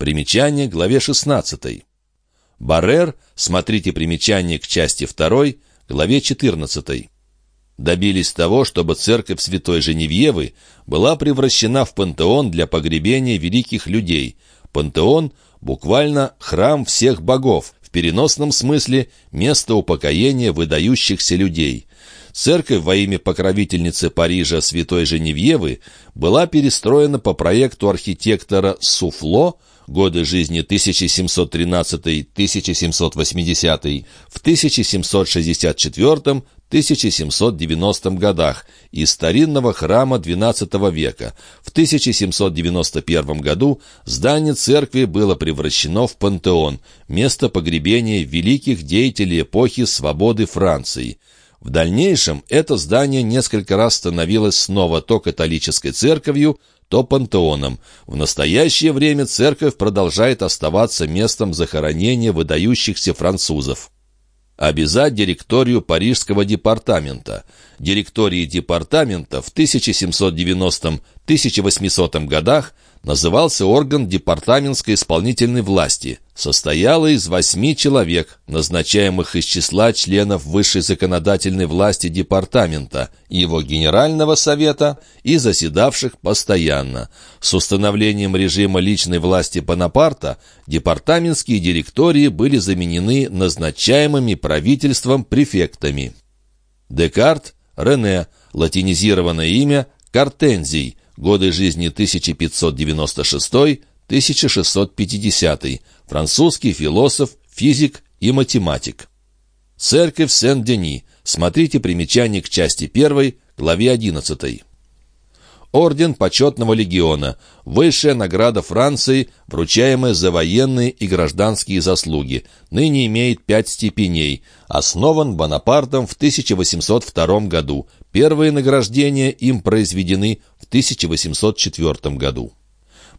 Примечание к главе 16. Баррер, смотрите примечание к части 2, главе 14. Добились того, чтобы церковь Святой Женевьевы была превращена в пантеон для погребения великих людей. Пантеон – буквально храм всех богов, в переносном смысле – место упокоения выдающихся людей. Церковь во имя покровительницы Парижа Святой Женевьевы была перестроена по проекту архитектора Суфло – годы жизни 1713-1780, в 1764-1790 годах из старинного храма XII века. В 1791 году здание церкви было превращено в пантеон, место погребения великих деятелей эпохи свободы Франции. В дальнейшем это здание несколько раз становилось снова то католической церковью, то пантеоном. В настоящее время церковь продолжает оставаться местом захоронения выдающихся французов. Обязать директорию Парижского департамента. Директории департамента в 1790-1800 годах назывался орган департаментской исполнительной власти. Состояла из восьми человек, назначаемых из числа членов высшей законодательной власти департамента, его генерального совета и заседавших постоянно. С установлением режима личной власти Бонапарта департаментские директории были заменены назначаемыми правительством префектами. Декарт, Рене, латинизированное имя Картензий, годы жизни 1596-1650, французский философ, физик и математик. Церковь Сен-Дени. Смотрите примечание к части 1, главе 11. Орден Почетного Легиона – высшая награда Франции, вручаемая за военные и гражданские заслуги. Ныне имеет пять степеней. Основан Бонапартом в 1802 году. Первые награждения им произведены в 1804 году.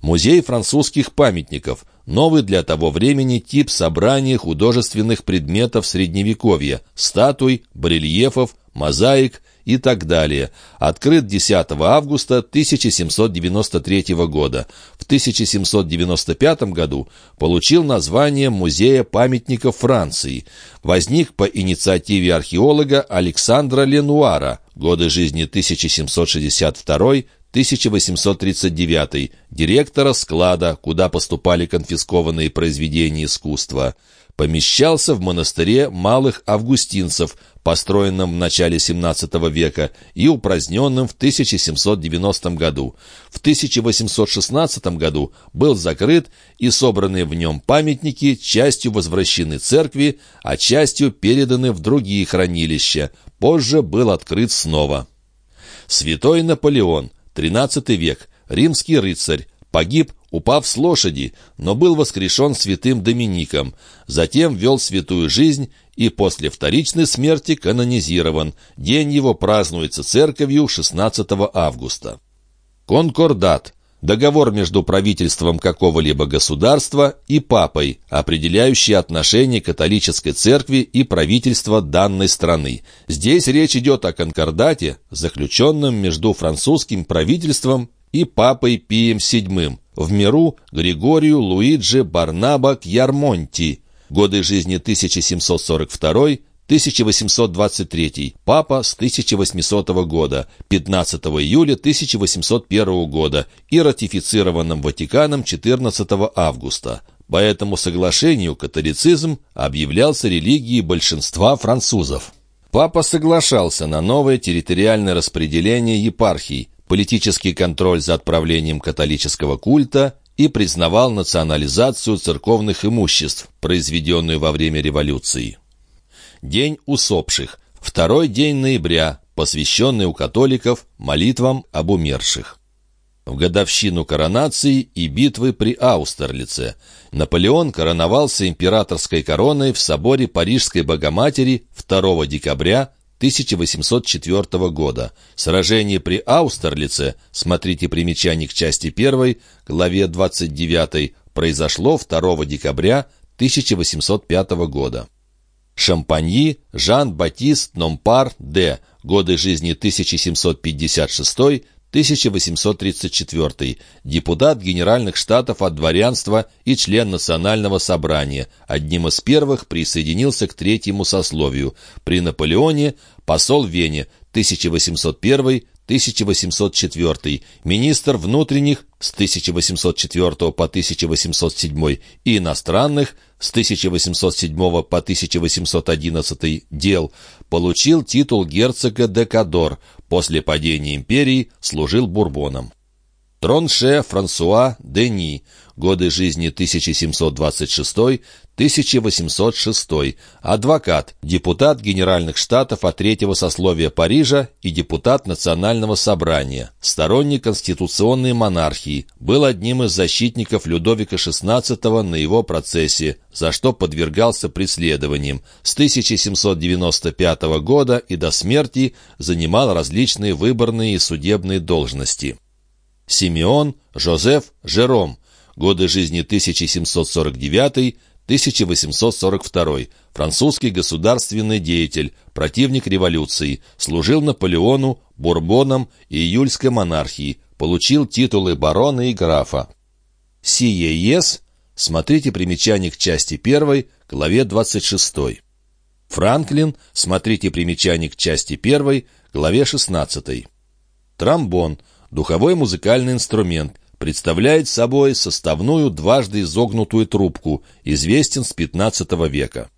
Музей французских памятников – новый для того времени тип собрания художественных предметов Средневековья – статуй, барельефов, мозаик и так далее. Открыт 10 августа 1793 года. В 1795 году получил название Музея памятников Франции. Возник по инициативе археолога Александра Ленуара, годы жизни 1762 1839 директора склада, куда поступали конфискованные произведения искусства помещался в монастыре малых августинцев, построенном в начале XVII века и упраздненном в 1790 году. В 1816 году был закрыт и собранные в нем памятники частью возвращены церкви, а частью переданы в другие хранилища. Позже был открыт снова. Святой Наполеон, XIII век, римский рыцарь, погиб упав с лошади, но был воскрешен святым Домиником, затем вел святую жизнь и после вторичной смерти канонизирован. День его празднуется церковью 16 августа. Конкордат – договор между правительством какого-либо государства и папой, определяющий отношения католической церкви и правительства данной страны. Здесь речь идет о конкордате, заключенном между французским правительством и папой Пием VII, в миру Григорию Луиджи Барнаба Кьярмонти, годы жизни 1742-1823, папа с 1800 года, 15 июля 1801 года и ратифицированным Ватиканом 14 августа. По этому соглашению католицизм объявлялся религией большинства французов. Папа соглашался на новое территориальное распределение епархий, политический контроль за отправлением католического культа и признавал национализацию церковных имуществ, произведенную во время революции. День усопших. Второй день ноября, посвященный у католиков молитвам об умерших. В годовщину коронации и битвы при Аустерлице Наполеон короновался императорской короной в соборе Парижской Богоматери 2 декабря 1804 года. Сражение при Аустерлице, смотрите примечание к части 1, главе 29, произошло 2 декабря 1805 года. Шампаньи Жан-Батист Номпар де, годы жизни 1834, депутат Генеральных Штатов от дворянства и член Национального собрания, одним из первых присоединился к третьему сословию. При Наполеоне посол Вене 1801 1804, министр внутренних с 1804 по 1807 и иностранных с 1807 по 1811 дел, получил титул герцога де Кадор, после падения империи служил бурбоном. Тронше Франсуа Дени, годы жизни 1726-1806, адвокат, депутат Генеральных Штатов от третьего сословия Парижа и депутат Национального собрания, сторонник конституционной монархии, был одним из защитников Людовика XVI на его процессе, за что подвергался преследованиям. С 1795 года и до смерти занимал различные выборные и судебные должности. Симеон Жозеф Жером, годы жизни 1749-1842, французский государственный деятель, противник революции, служил Наполеону, Бурбонам и июльской монархии, получил титулы барона и графа. Сиеес, смотрите примечание к части 1, главе 26. Франклин, смотрите примечание к части 1, главе 16. Тромбон – Духовой музыкальный инструмент представляет собой составную дважды изогнутую трубку, известен с XV века.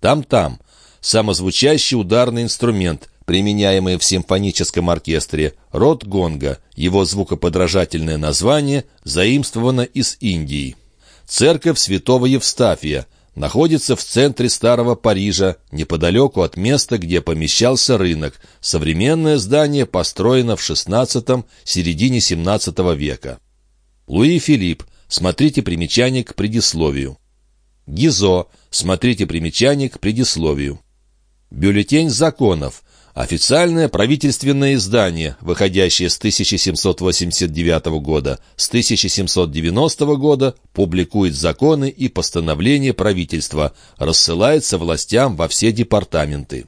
Там-там – самозвучащий ударный инструмент, применяемый в симфоническом оркестре, род гонга, его звукоподражательное название заимствовано из Индии. Церковь святого Евстафия – находится в центре старого Парижа, неподалеку от места, где помещался рынок. Современное здание построено в XVI – середине XVII века. Луи Филипп. Смотрите примечание к предисловию. Гизо. Смотрите примечание к предисловию. Бюллетень законов. Официальное правительственное издание, выходящее с 1789 года, с 1790 года публикует законы и постановления правительства, рассылается властям во все департаменты.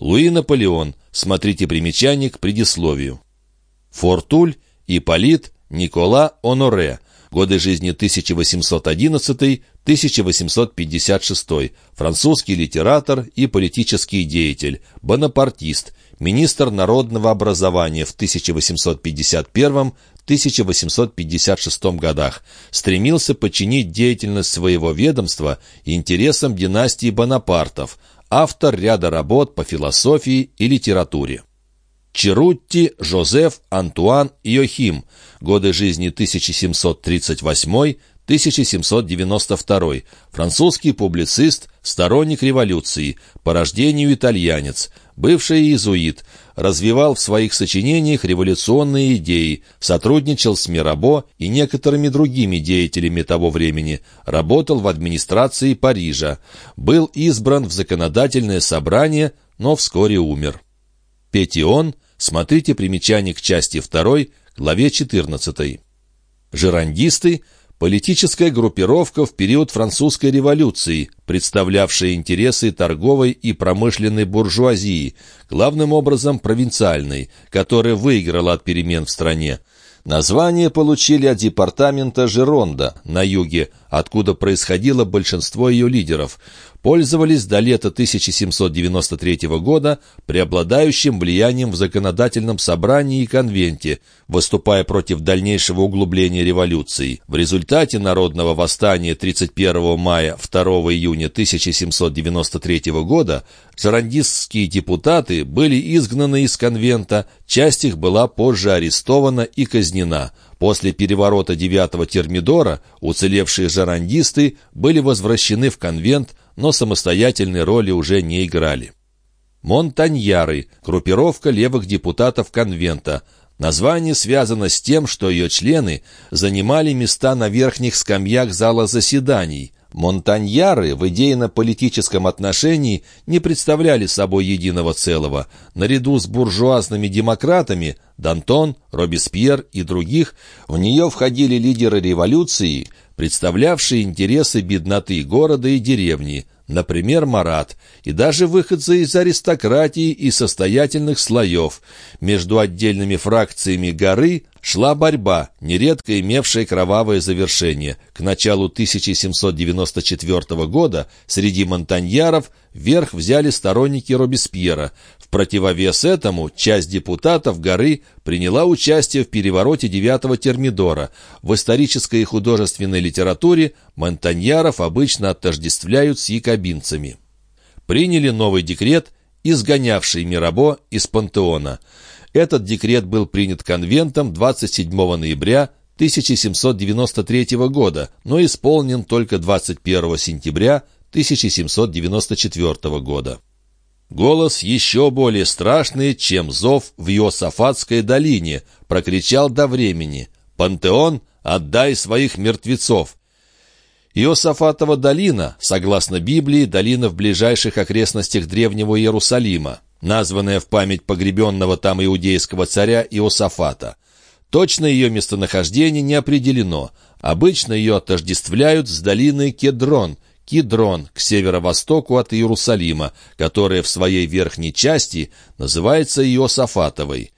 Луи Наполеон. Смотрите примечание к предисловию. Фортуль, Ипполит, Никола Оноре. Годы жизни 1811-1856. Французский литератор и политический деятель, бонапартист, министр народного образования в 1851-1856 годах, стремился подчинить деятельность своего ведомства интересам династии Бонапартов, автор ряда работ по философии и литературе. Черутти Жозеф Антуан Иохим, годы жизни 1738-1792, французский публицист, сторонник революции, по рождению итальянец, бывший иезуит, развивал в своих сочинениях революционные идеи, сотрудничал с Мирабо и некоторыми другими деятелями того времени, работал в администрации Парижа, был избран в законодательное собрание, но вскоре умер. Петион – Смотрите примечание к части 2, главе 14. Жерандисты – политическая группировка в период французской революции, представлявшая интересы торговой и промышленной буржуазии, главным образом провинциальной, которая выиграла от перемен в стране. Название получили от департамента Жеронда на юге, откуда происходило большинство ее лидеров пользовались до лета 1793 года преобладающим влиянием в законодательном собрании и конвенте, выступая против дальнейшего углубления революции. В результате народного восстания 31 мая 2 июня 1793 года шарандистские депутаты были изгнаны из конвента, часть их была позже арестована и казнена – После переворота девятого термидора уцелевшие жарандисты были возвращены в конвент, но самостоятельной роли уже не играли. Монтаньяры – группировка левых депутатов конвента. Название связано с тем, что ее члены занимали места на верхних скамьях зала заседаний, Монтаньяры в идейно-политическом отношении не представляли собой единого целого. Наряду с буржуазными демократами Дантон, Робеспьер и других в нее входили лидеры революции, представлявшие интересы бедноты города и деревни, например, Марат, и даже выходцы из аристократии и состоятельных слоев. Между отдельными фракциями горы шла борьба, нередко имевшая кровавое завершение. К началу 1794 года среди монтаньяров верх взяли сторонники Робеспьера. В противовес этому часть депутатов горы приняла участие в перевороте 9 Термидора. В исторической и художественной литературе монтаньяров обычно отождествляют с якобинцами. Приняли новый декрет, изгонявший Мирабо из пантеона. Этот декрет был принят конвентом 27 ноября 1793 года, но исполнен только 21 сентября 1794 года. Голос еще более страшный, чем зов в Иосафатской долине, прокричал до времени «Пантеон, отдай своих мертвецов!» Иосафатова долина, согласно Библии, долина в ближайших окрестностях древнего Иерусалима, названная в память погребенного там иудейского царя Иосафата. Точно ее местонахождение не определено. Обычно ее отождествляют с долиной Кедрон, Кидрон к северо-востоку от Иерусалима, которая в своей верхней части называется Иосафатовой.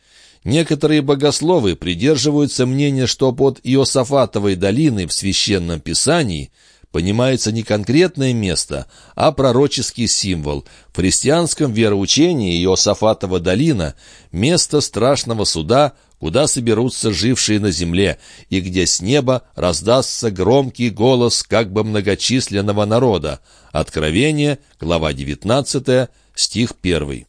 Некоторые богословы придерживаются мнения, что под Иосафатовой долиной в Священном Писании понимается не конкретное место, а пророческий символ. В христианском вероучении Иосафатова долина – место страшного суда – куда соберутся жившие на земле, и где с неба раздастся громкий голос как бы многочисленного народа. Откровение, глава 19, стих 1.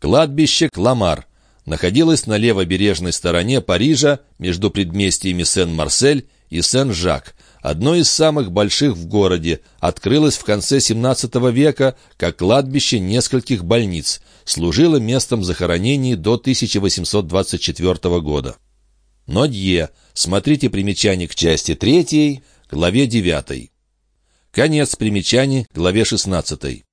Кладбище Кламар находилось на левобережной стороне Парижа между предместьями Сен-Марсель и Сен-Жак, одно из самых больших в городе, открылось в конце XVII века как кладбище нескольких больниц, служило местом захоронений до 1824 года. Нодье. Смотрите примечание к части 3, главе 9. Конец примечаний, главе 16.